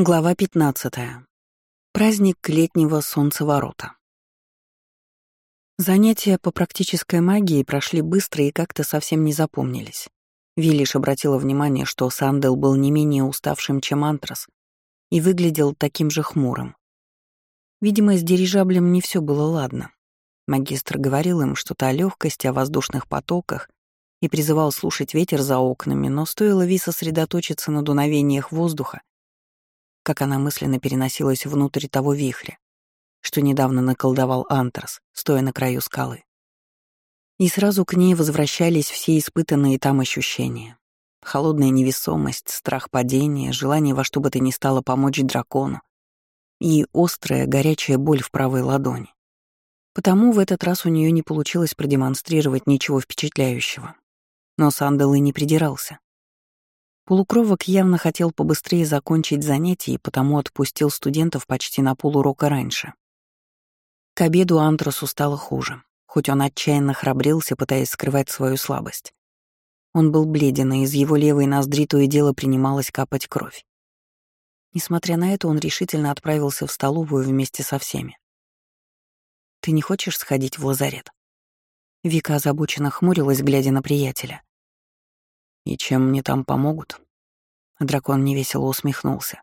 Глава 15. Праздник летнего солнцеворота. Занятия по практической магии прошли быстро и как-то совсем не запомнились. Ви лишь обратила внимание, что Сандел был не менее уставшим, чем Антрас, и выглядел таким же хмурым. Видимо, с дирижаблем не все было ладно. Магистр говорил им что-то о легкости, о воздушных потоках и призывал слушать ветер за окнами, но стоило Ви сосредоточиться на дуновениях воздуха, как она мысленно переносилась внутрь того вихря, что недавно наколдовал Антрас, стоя на краю скалы. И сразу к ней возвращались все испытанные там ощущения. Холодная невесомость, страх падения, желание во что бы то ни стало помочь дракону и острая, горячая боль в правой ладони. Потому в этот раз у нее не получилось продемонстрировать ничего впечатляющего. Но Сандел и не придирался. Полукровок явно хотел побыстрее закончить занятия и потому отпустил студентов почти на полурока раньше. К обеду Антрасу стало хуже, хоть он отчаянно храбрился, пытаясь скрывать свою слабость. Он был бледен, и из его левой ноздри то и дело принималась капать кровь. Несмотря на это, он решительно отправился в столовую вместе со всеми. «Ты не хочешь сходить в лазарет?» Вика озабоченно хмурилась, глядя на приятеля. «И чем мне там помогут?» Дракон невесело усмехнулся.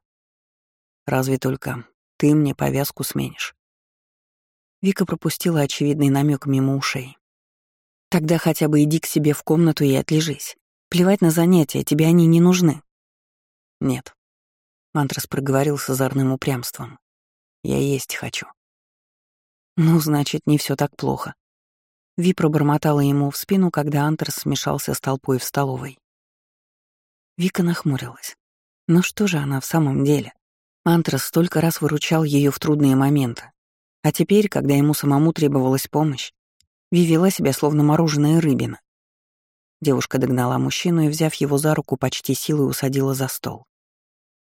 «Разве только ты мне повязку сменишь». Вика пропустила очевидный намек мимо ушей. «Тогда хотя бы иди к себе в комнату и отлежись. Плевать на занятия, тебе они не нужны». «Нет», — Мантрас проговорил с озорным упрямством. «Я есть хочу». «Ну, значит, не все так плохо». Ви пробормотала ему в спину, когда Антрас смешался с толпой в столовой. Вика нахмурилась. Но что же она в самом деле? Антрас столько раз выручал ее в трудные моменты. А теперь, когда ему самому требовалась помощь, Ви вела себя словно мороженая рыбина. Девушка догнала мужчину и, взяв его за руку, почти силой усадила за стол.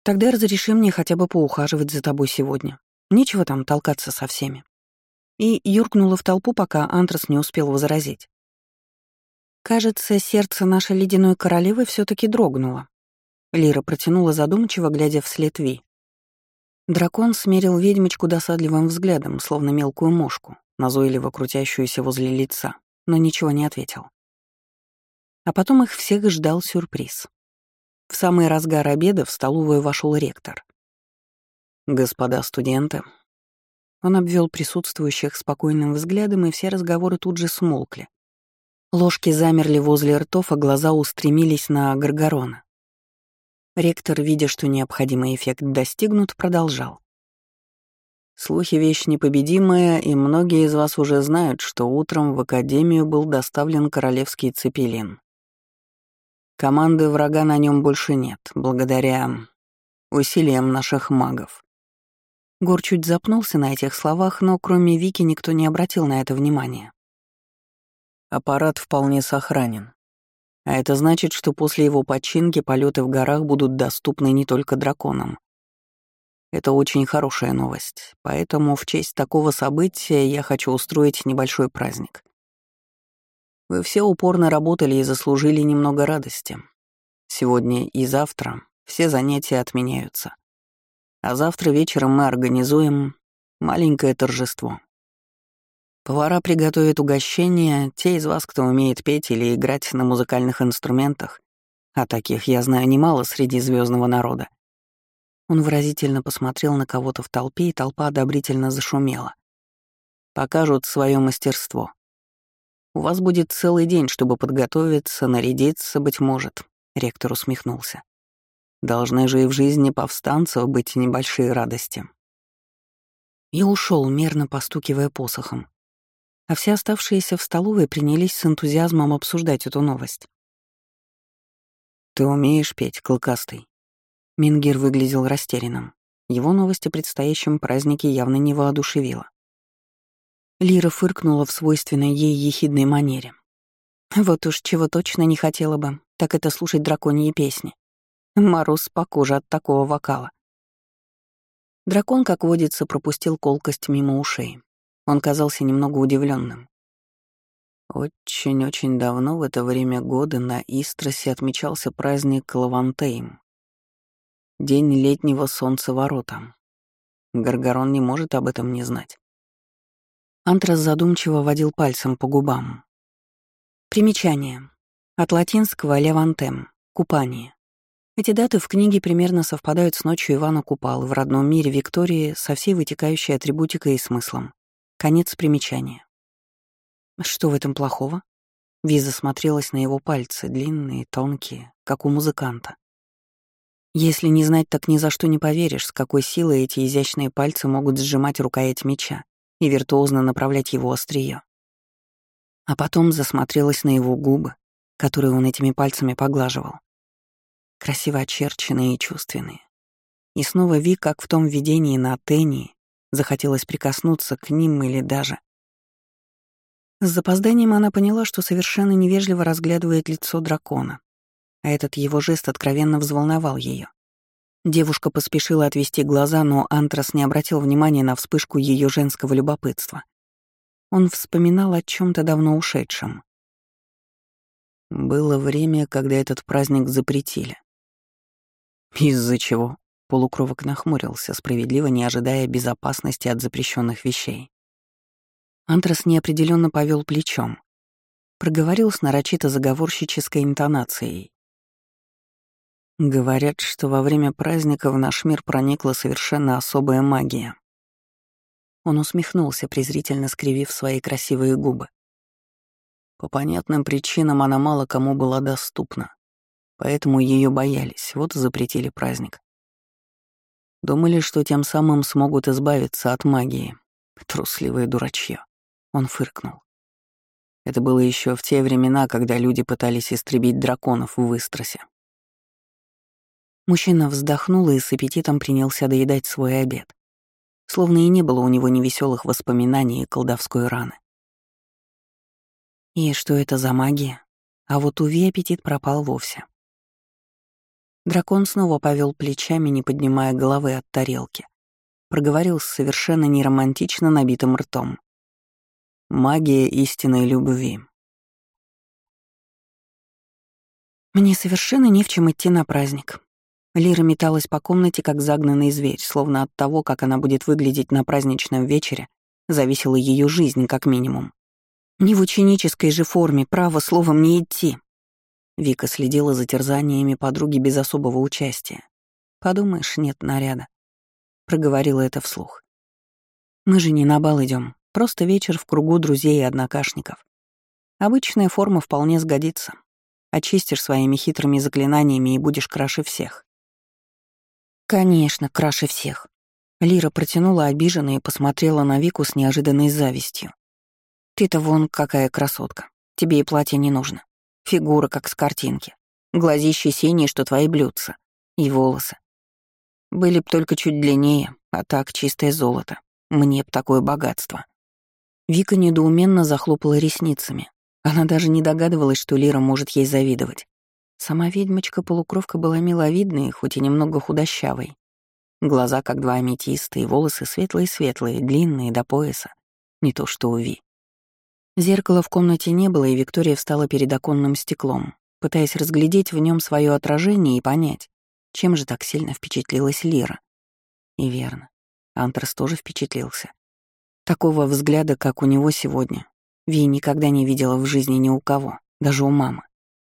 «Тогда разреши мне хотя бы поухаживать за тобой сегодня. Нечего там толкаться со всеми». И юркнула в толпу, пока Антрас не успел возразить. Кажется, сердце нашей ледяной королевы все таки дрогнуло. Лира протянула задумчиво, глядя вслед Ви. Дракон смерил ведьмочку досадливым взглядом, словно мелкую мошку, назойливо крутящуюся возле лица, но ничего не ответил. А потом их всех ждал сюрприз. В самый разгар обеда в столовую вошел ректор. «Господа студенты». Он обвел присутствующих спокойным взглядом, и все разговоры тут же смолкли, Ложки замерли возле ртов, а глаза устремились на Гаргорона. Ректор, видя, что необходимый эффект достигнут, продолжал. Слухи — вещь непобедимая, и многие из вас уже знают, что утром в Академию был доставлен королевский цепелин. Команды врага на нем больше нет, благодаря усилиям наших магов. Гор чуть запнулся на этих словах, но кроме Вики никто не обратил на это внимания. Аппарат вполне сохранен. А это значит, что после его починки полеты в горах будут доступны не только драконам. Это очень хорошая новость, поэтому в честь такого события я хочу устроить небольшой праздник. Вы все упорно работали и заслужили немного радости. Сегодня и завтра все занятия отменяются. А завтра вечером мы организуем маленькое торжество. Повара приготовят угощения, те из вас, кто умеет петь или играть на музыкальных инструментах, а таких я знаю немало среди звездного народа. Он выразительно посмотрел на кого-то в толпе, и толпа одобрительно зашумела. Покажут свое мастерство. У вас будет целый день, чтобы подготовиться, нарядиться, быть может, ректор усмехнулся. Должны же и в жизни повстанцев быть небольшие радости. И ушел, мерно постукивая посохом а все оставшиеся в столовой принялись с энтузиазмом обсуждать эту новость. «Ты умеешь петь, клыкастый?» Мингир выглядел растерянным. Его новость о предстоящем празднике явно не воодушевила. Лира фыркнула в свойственной ей ехидной манере. Вот уж чего точно не хотела бы, так это слушать драконьи песни. Мороз по коже от такого вокала. Дракон, как водится, пропустил колкость мимо ушей. Он казался немного удивленным. Очень-очень давно в это время года на Истросе отмечался праздник Лавантейм. День летнего солнца воротам. Гаргарон не может об этом не знать. Антрас задумчиво водил пальцем по губам. Примечание. От латинского «левантем» — «купание». Эти даты в книге примерно совпадают с ночью Ивана Купалы в родном мире Виктории со всей вытекающей атрибутикой и смыслом. Конец примечания. Что в этом плохого? Виза смотрелась на его пальцы, длинные, тонкие, как у музыканта. Если не знать, так ни за что не поверишь, с какой силой эти изящные пальцы могут сжимать рукоять меча и виртуозно направлять его острие. А потом засмотрелась на его губы, которые он этими пальцами поглаживал. Красиво очерченные и чувственные. И снова Ви, как в том видении на Атении, захотелось прикоснуться к ним или даже с запозданием она поняла, что совершенно невежливо разглядывает лицо дракона, а этот его жест откровенно взволновал ее. Девушка поспешила отвести глаза, но Антрас не обратил внимания на вспышку ее женского любопытства. Он вспоминал о чем то давно ушедшем. Было время, когда этот праздник запретили. Из-за чего? Полукровок нахмурился, справедливо не ожидая безопасности от запрещенных вещей. Антрас неопределенно повел плечом. Проговорил с нарочито заговорщической интонацией. Говорят, что во время праздника в наш мир проникла совершенно особая магия. Он усмехнулся, презрительно скривив свои красивые губы. По понятным причинам она мало кому была доступна, поэтому ее боялись, вот и запретили праздник. Думали, что тем самым смогут избавиться от магии. Трусливые дурачье. Он фыркнул. Это было еще в те времена, когда люди пытались истребить драконов в Истросе. Мужчина вздохнул и с аппетитом принялся доедать свой обед. Словно и не было у него невеселых воспоминаний и колдовской раны. И что это за магия? А вот у Ви аппетит пропал вовсе. Дракон снова повел плечами, не поднимая головы от тарелки. Проговорил с совершенно неромантично набитым ртом. Магия истинной любви. Мне совершенно не в чем идти на праздник. Лира металась по комнате, как загнанный зверь, словно от того, как она будет выглядеть на праздничном вечере, зависела ее жизнь, как минимум. Не в ученической же форме, право словом не идти. Вика следила за терзаниями подруги без особого участия. Подумаешь, нет наряда. Проговорила это вслух. Мы же не на бал идем, Просто вечер в кругу друзей и однокашников. Обычная форма вполне сгодится. Очистишь своими хитрыми заклинаниями и будешь краше всех. Конечно, краше всех. Лира протянула обиженно и посмотрела на Вику с неожиданной завистью. Ты-то вон какая красотка. Тебе и платье не нужно. Фигура как с картинки. Глазищи синие, что твои блюдца. И волосы. Были б только чуть длиннее, а так чистое золото. Мне б такое богатство. Вика недоуменно захлопала ресницами. Она даже не догадывалась, что Лира может ей завидовать. Сама ведьмочка-полукровка была миловидной, хоть и немного худощавой. Глаза как два аметиста, и волосы светлые-светлые, длинные, до пояса. Не то что у Ви. Зеркала в комнате не было, и Виктория встала перед оконным стеклом, пытаясь разглядеть в нем свое отражение и понять, чем же так сильно впечатлилась Лира. И верно, Антрас тоже впечатлился. Такого взгляда, как у него сегодня, Ви никогда не видела в жизни ни у кого, даже у мамы.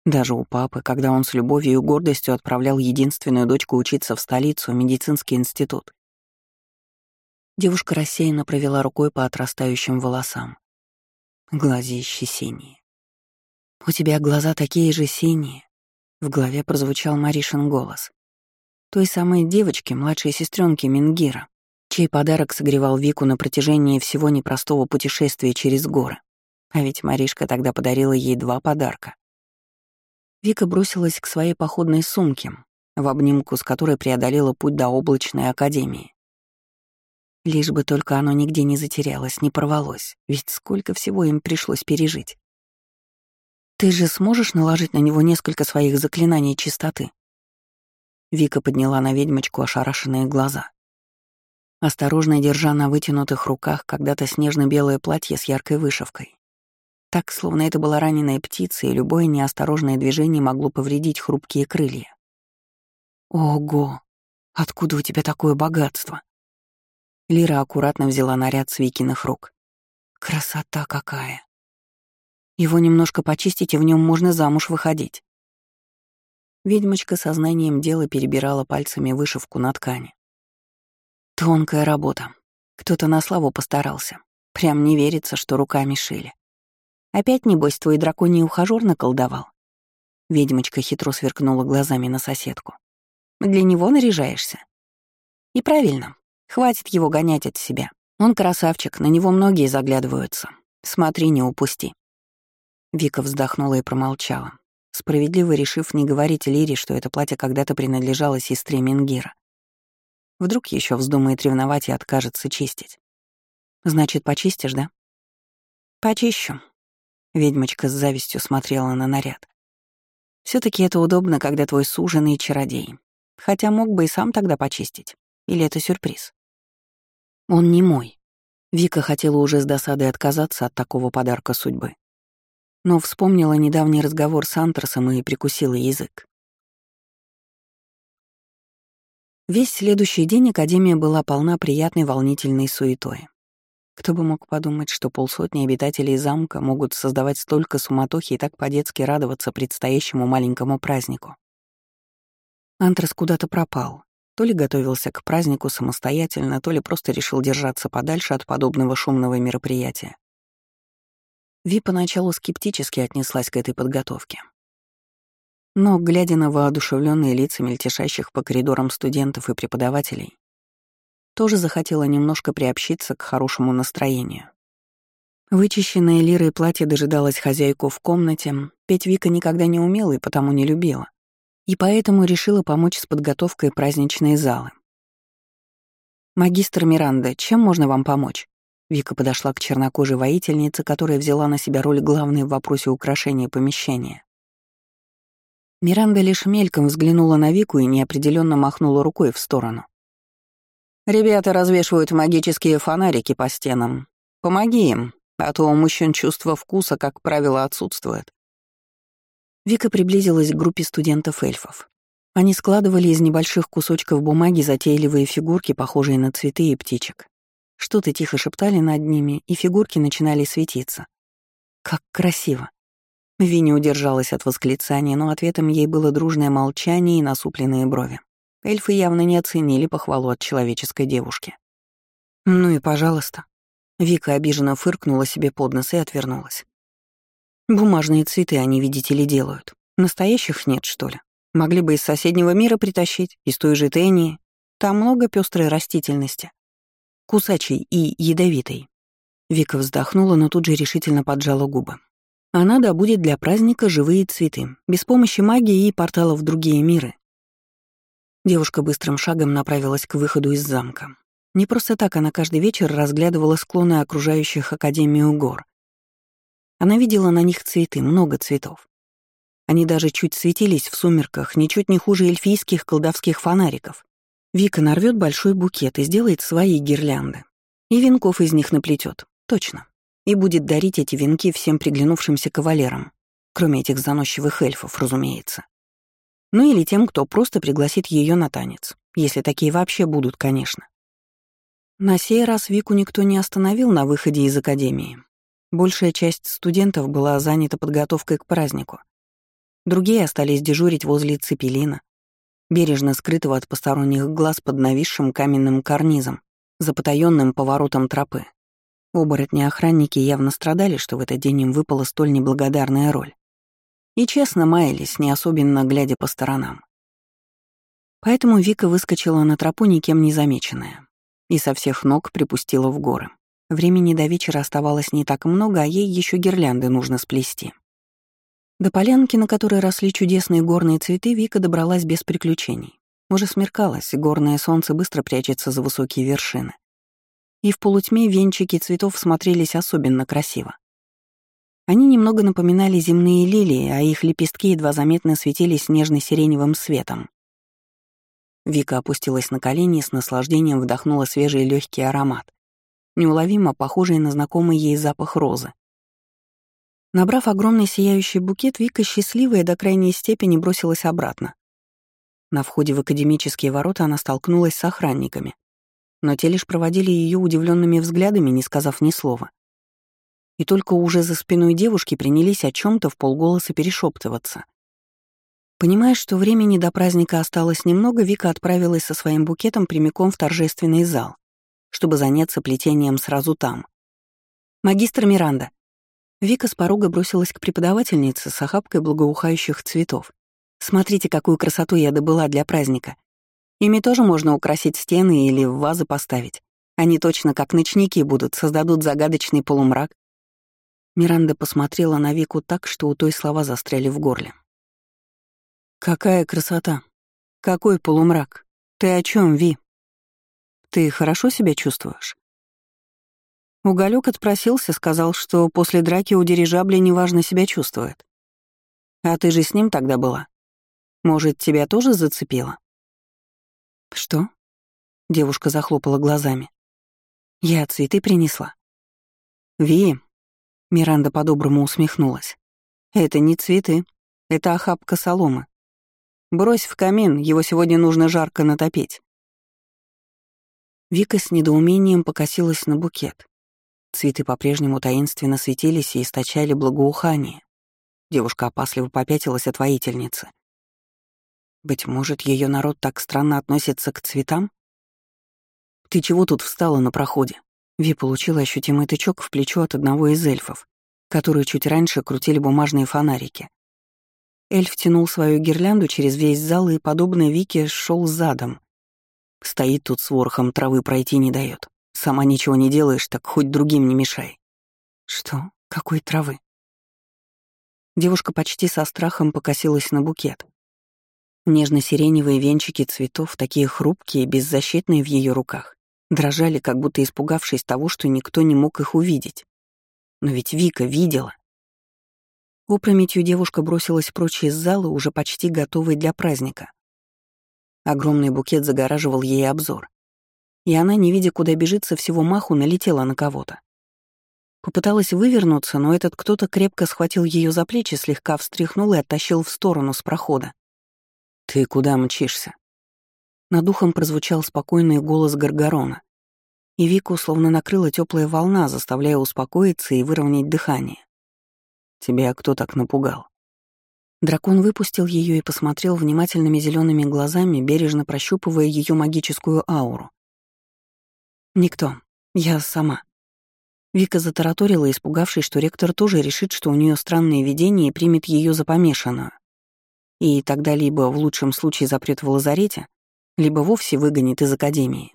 Даже у папы, когда он с любовью и гордостью отправлял единственную дочку учиться в столицу, в медицинский институт. Девушка рассеянно провела рукой по отрастающим волосам. Глазищи синие. «У тебя глаза такие же синие», — в голове прозвучал Маришин голос. Той самой девочки, младшей сестренки Мингира, чей подарок согревал Вику на протяжении всего непростого путешествия через горы. А ведь Маришка тогда подарила ей два подарка. Вика бросилась к своей походной сумке, в обнимку с которой преодолела путь до облачной академии. Лишь бы только оно нигде не затерялось, не порвалось, ведь сколько всего им пришлось пережить. «Ты же сможешь наложить на него несколько своих заклинаний чистоты?» Вика подняла на ведьмочку ошарашенные глаза осторожно держа на вытянутых руках когда-то снежно-белое платье с яркой вышивкой. Так, словно это была раненая птица, и любое неосторожное движение могло повредить хрупкие крылья. Ого! Откуда у тебя такое богатство?» Лира аккуратно взяла наряд с Викиных рук. «Красота какая!» Его немножко почистить, и в нем можно замуж выходить. Ведьмочка сознанием дела перебирала пальцами вышивку на ткани. Тонкая работа. Кто-то на славу постарался. Прям не верится, что руками шили. Опять, небось, твой драконий ухажёр наколдовал? Ведьмочка хитро сверкнула глазами на соседку. Для него наряжаешься? И правильно. Хватит его гонять от себя. Он красавчик, на него многие заглядываются. Смотри, не упусти. Вика вздохнула и промолчала, справедливо решив не говорить Лире, что это платье когда-то принадлежало сестре Мингира. Вдруг еще вздумает ревновать и откажется чистить. Значит, почистишь, да? Почищу. Ведьмочка с завистью смотрела на наряд. все таки это удобно, когда твой суженый чародей. Хотя мог бы и сам тогда почистить. Или это сюрприз? Он не мой. Вика хотела уже с досадой отказаться от такого подарка судьбы. Но вспомнила недавний разговор с Антрасом и прикусила язык. Весь следующий день Академия была полна приятной волнительной суетой. Кто бы мог подумать, что полсотни обитателей замка могут создавать столько суматохи и так по-детски радоваться предстоящему маленькому празднику. Антрас куда-то пропал. То ли готовился к празднику самостоятельно, то ли просто решил держаться подальше от подобного шумного мероприятия. Ви поначалу скептически отнеслась к этой подготовке. Но, глядя на воодушевленные лица мельтешащих по коридорам студентов и преподавателей, тоже захотела немножко приобщиться к хорошему настроению. Вычищенное лирой платье дожидалось хозяйку в комнате, петь Вика никогда не умела и потому не любила, и поэтому решила помочь с подготовкой праздничной залы. «Магистр Миранда, чем можно вам помочь?» Вика подошла к чернокожей воительнице, которая взяла на себя роль главной в вопросе украшения помещения. Миранда лишь мельком взглянула на Вику и неопределенно махнула рукой в сторону. «Ребята развешивают магические фонарики по стенам. Помоги им, а то у мужчин чувство вкуса, как правило, отсутствует». Вика приблизилась к группе студентов-эльфов. Они складывали из небольших кусочков бумаги затейливые фигурки, похожие на цветы и птичек. Что-то тихо шептали над ними, и фигурки начинали светиться. Как красиво. Ви удержалась от восклицания, но ответом ей было дружное молчание и насупленные брови. Эльфы явно не оценили похвалу от человеческой девушки. «Ну и пожалуйста». Вика обиженно фыркнула себе под нос и отвернулась. «Бумажные цветы они, видите ли, делают. Настоящих нет, что ли? Могли бы из соседнего мира притащить, из той же Тении. Там много пестрой растительности. Кусачей и ядовитой». Вика вздохнула, но тут же решительно поджала губы. А надо будет для праздника живые цветы, без помощи магии и порталов в другие миры. Девушка быстрым шагом направилась к выходу из замка. Не просто так она каждый вечер разглядывала склоны окружающих Академию гор. Она видела на них цветы, много цветов. Они даже чуть светились в сумерках, ничуть не хуже эльфийских колдовских фонариков. Вика нарвет большой букет и сделает свои гирлянды. И венков из них наплетет. Точно и будет дарить эти венки всем приглянувшимся кавалерам, кроме этих заносчивых эльфов, разумеется. Ну или тем, кто просто пригласит ее на танец, если такие вообще будут, конечно. На сей раз Вику никто не остановил на выходе из академии. Большая часть студентов была занята подготовкой к празднику. Другие остались дежурить возле цепелина, бережно скрытого от посторонних глаз под нависшим каменным карнизом, за потаённым поворотом тропы. Оборотни-охранники явно страдали, что в этот день им выпала столь неблагодарная роль. И честно маялись, не особенно глядя по сторонам. Поэтому Вика выскочила на тропу никем не замеченная и со всех ног припустила в горы. Времени до вечера оставалось не так много, а ей еще гирлянды нужно сплести. До полянки, на которой росли чудесные горные цветы, Вика добралась без приключений. Уже смеркалось, и горное солнце быстро прячется за высокие вершины и в полутьме венчики цветов смотрелись особенно красиво. Они немного напоминали земные лилии, а их лепестки едва заметно светились нежно-сиреневым светом. Вика опустилась на колени и с наслаждением вдохнула свежий легкий аромат, неуловимо похожий на знакомый ей запах розы. Набрав огромный сияющий букет, Вика счастливая до крайней степени бросилась обратно. На входе в академические ворота она столкнулась с охранниками, но те лишь проводили ее удивленными взглядами, не сказав ни слова. И только уже за спиной девушки принялись о чем то в полголоса перешептываться. Понимая, что времени до праздника осталось немного, Вика отправилась со своим букетом прямиком в торжественный зал, чтобы заняться плетением сразу там. «Магистр Миранда». Вика с порога бросилась к преподавательнице с охапкой благоухающих цветов. «Смотрите, какую красоту я добыла для праздника. Ими тоже можно украсить стены или в вазы поставить. Они точно как ночники будут, создадут загадочный полумрак». Миранда посмотрела на Вику так, что у той слова застряли в горле. Какая красота! Какой полумрак! Ты о чем, Ви? Ты хорошо себя чувствуешь? Уголек отпросился, сказал, что после драки у дирижабля неважно себя чувствует. А ты же с ним тогда была. Может, тебя тоже зацепило? Что? Девушка захлопала глазами. Я цветы принесла. Ви, Миранда по-доброму усмехнулась. Это не цветы, это охапка соломы. Брось в камин, его сегодня нужно жарко натопить. Вика с недоумением покосилась на букет. Цветы по-прежнему таинственно светились и источали благоухание. Девушка опасливо попятилась от воительницы. Быть может, ее народ так странно относится к цветам? «Ты чего тут встала на проходе?» Ви получила ощутимый тычок в плечо от одного из эльфов, которые чуть раньше крутили бумажные фонарики. Эльф тянул свою гирлянду через весь зал и, подобно Вике, шел задом. Стоит тут с ворохом, травы пройти не дает. Сама ничего не делаешь, так хоть другим не мешай. Что? Какой травы? Девушка почти со страхом покосилась на букет. Нежно-сиреневые венчики цветов, такие хрупкие, беззащитные в ее руках, дрожали, как будто испугавшись того, что никто не мог их увидеть. Но ведь Вика видела. Опрометью девушка бросилась прочь из зала, уже почти готовой для праздника. Огромный букет загораживал ей обзор. И она, не видя, куда бежит, со всего маху налетела на кого-то. Попыталась вывернуться, но этот кто-то крепко схватил ее за плечи, слегка встряхнул и оттащил в сторону с прохода. «Ты куда мчишься?» Над ухом прозвучал спокойный голос Гаргорона. И Вику словно накрыла теплая волна, заставляя успокоиться и выровнять дыхание. Тебя кто так напугал?» Дракон выпустил ее и посмотрел внимательными зелеными глазами, бережно прощупывая ее магическую ауру. «Никто. Я сама». Вика затараторила, испугавшись, что ректор тоже решит, что у нее странные видения и примет ее за помешанную. И тогда либо в лучшем случае запрет в лазарете, либо вовсе выгонит из академии.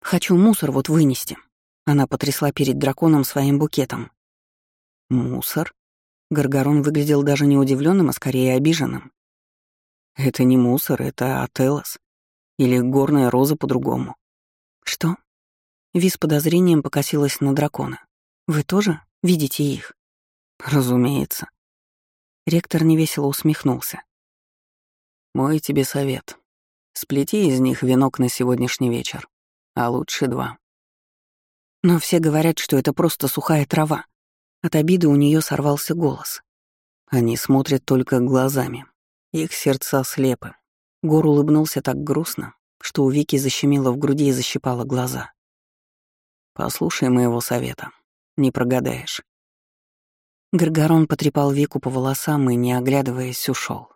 «Хочу мусор вот вынести». Она потрясла перед драконом своим букетом. «Мусор?» Гаргарон выглядел даже не удивленным, а скорее обиженным. «Это не мусор, это Ателос. Или горная роза по-другому». «Что?» Ви с подозрением покосилась на дракона. «Вы тоже видите их?» «Разумеется». Ректор невесело усмехнулся. «Мой тебе совет. Сплети из них венок на сегодняшний вечер, а лучше два». «Но все говорят, что это просто сухая трава», от обиды у нее сорвался голос. Они смотрят только глазами. Их сердца слепы. Гор улыбнулся так грустно, что у Вики защемило в груди и защипало глаза. «Послушай моего совета. Не прогадаешь». Гаргорон потрепал Вику по волосам и, не оглядываясь, ушел.